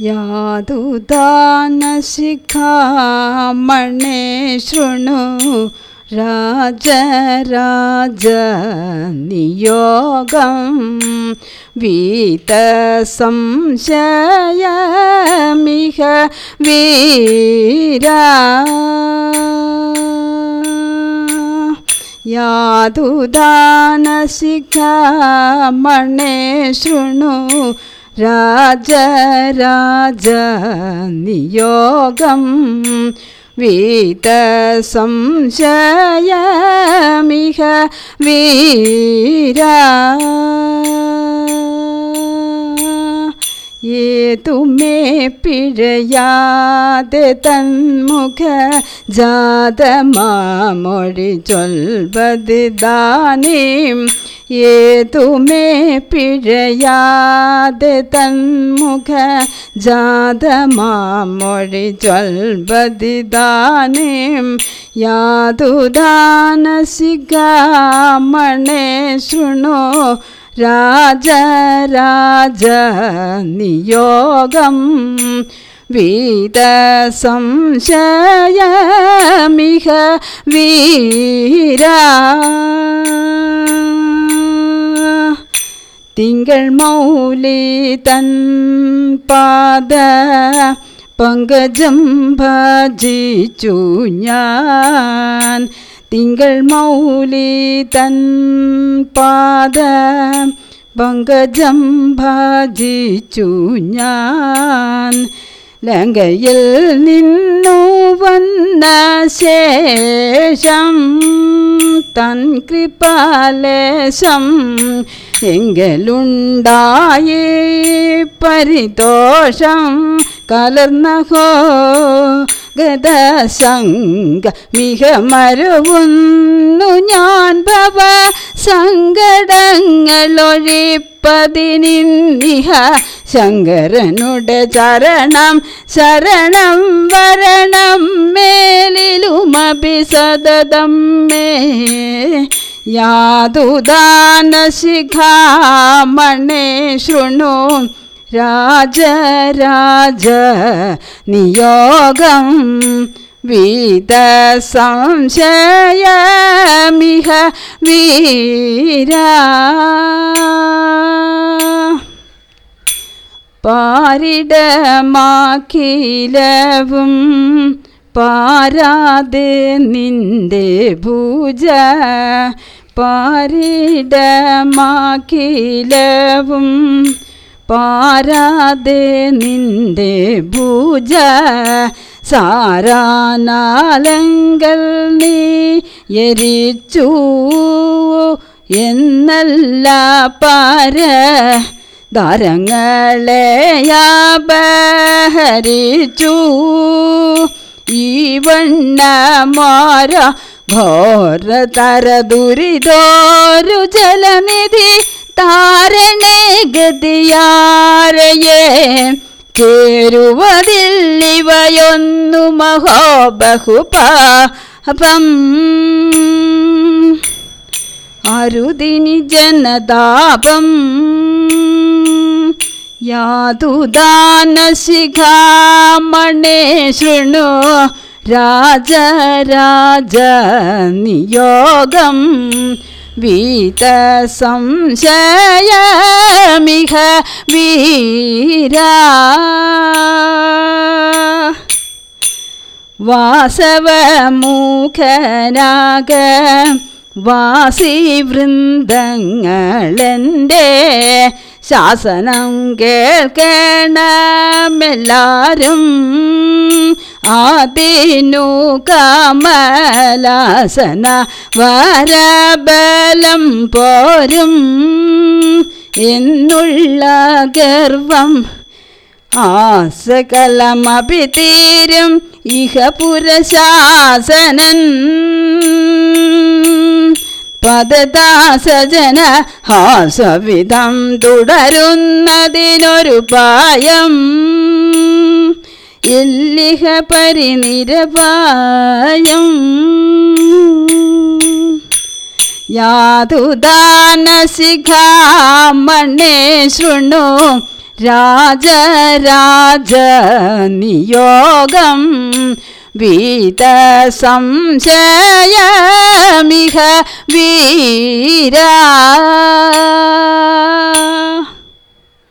यादुदानशिखामणे शृणु राजराजनियोगं वीतसंशयमिह वीरा। यादुदानशिखामणे शृणु ശൃണു രാജരാജനിയോഗം വീതസംശയമിഹ വീര ഏതുമേ പിഴയാതെ തന്മുഖ ജാതമാമൊഴി ചൊൽവത് ദാനീം ये तु मे प्रिरयाद तन्मुख जाध मामरिज्वल्बदिदानीं यादु दानसि गमणे शृणो राजराजनियोगं वीतसंशयमिह वीरा। തിങ്കൾ മൗലി തൻ പാദ പങ്കജം ഭജിച്ചു ഞാൻ. തിങ്കൾ മൗലി തൻ പാദ പങ്കജം ഭജിച്ചു ഞാൻ. ലങ്കയിൽ നിന്നു വന്ന ശേഷം തൻ കൃപാലേശം എങ്കലുണ്ടായി പരിതോഷം കലർന്നഹോ. ഗതസംഗ മിക മരുവുന്നു ഞാൻ ഭവ സങ്കടങ്ങളൊഴിപ്പതിനിഹ ശങ്കരനുടെ ചരണം ശരണം വരണം മേലിലുമപി സതതം മേ. യാതുദാനശിഖാമണേ ശൃണു രാജരാജ നിയോഗം വീതസംശയമിഹ വീര പാരിടമാക്കിലവും പാരാതെ നിന്റെ ഭൂജ പാരിടമാക്കിലവും. പാരാതെ നിന്റെ ഭൂജ സാരാനാലങ്കൽ നീ എരിച്ചു എന്നല്ല പാര. ദാരങ്ങളെയാപഹരിച്ചു ഈ വണ്ണമാര ഘോരതര ദുരിതോരു ജലനിധി താരണേ ഗതിയാരയെ? ചേരുവതില്ലിവയൊന്നു അപ്പം അരുതിനി ജനതാപം യാതുദാനശിഖാമണേ ശൃണു രാജരാജ നിയോഗം. വീതസംശയമിഹ വീര. വാസവമൂഖനാക വാസി വൃന്ദങ്ങളെന്റെ ശാസനം കേൾക്കണമെല്ലാരും ആദിനു കമലാസന വരബലം പോരും. എന്നുള്ള ഗർവം ആസകലമപി തീരും ഇഹ പുരശാസനൻ പദദാസജന ഹാസവിധം തുടരുന്നതിനൊരു പായം. ഇല്ലിഹ പരിനിരപായം. യാതുദാനശിഖാമണേ ശൃണു രാജരാജ वीतसंशयमिह वीरा।